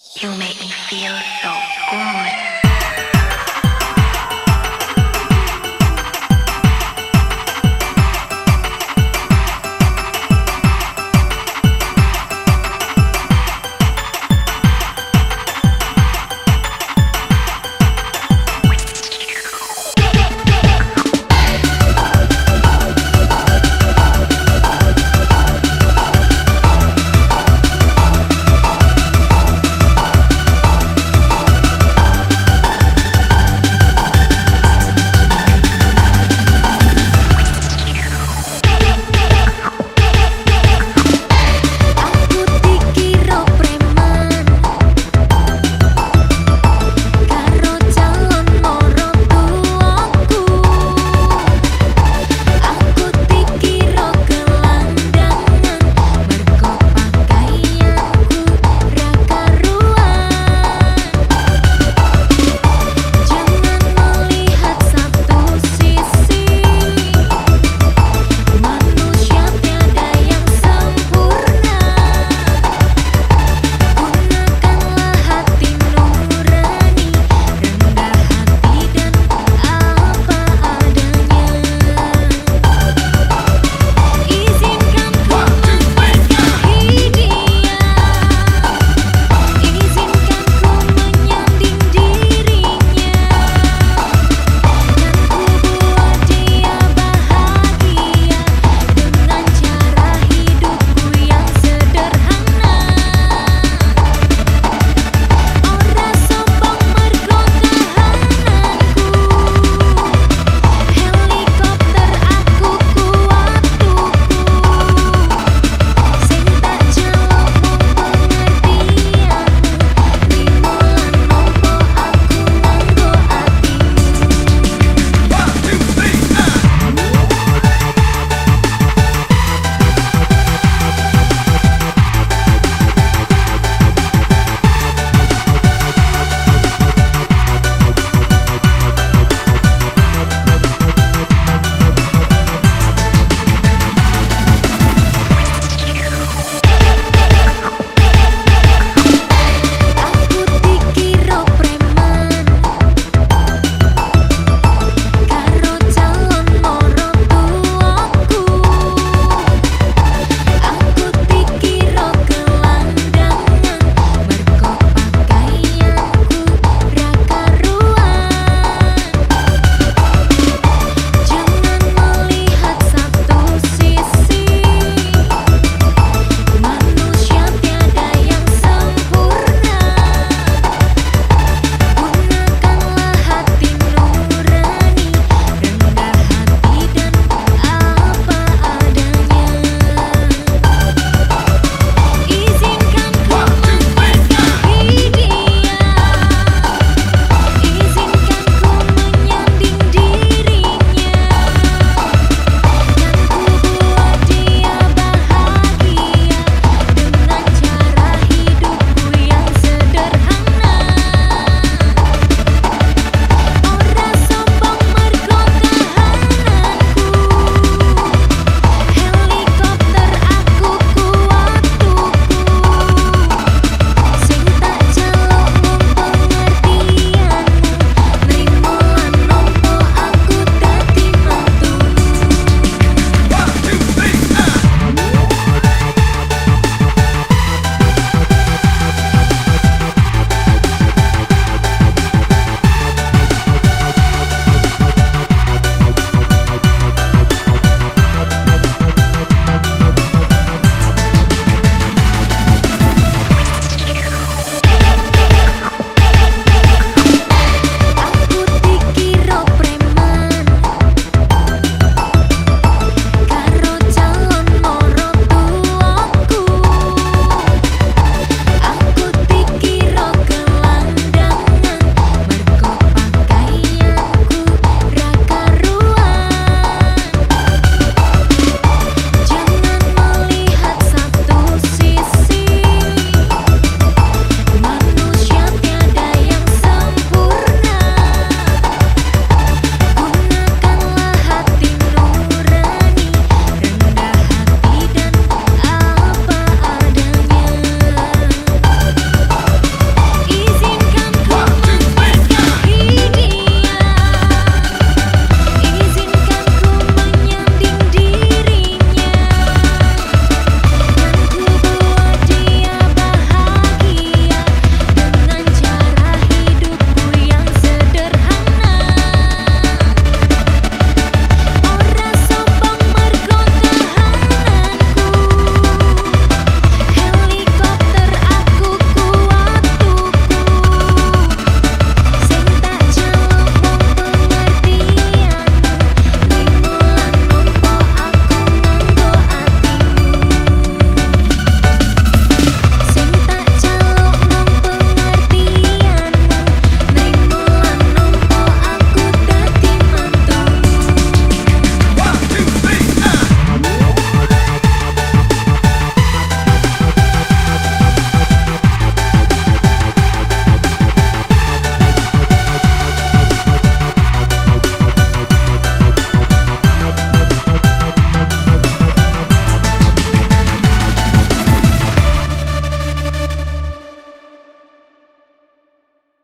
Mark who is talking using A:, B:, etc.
A: You make me feel so good.